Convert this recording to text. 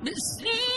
It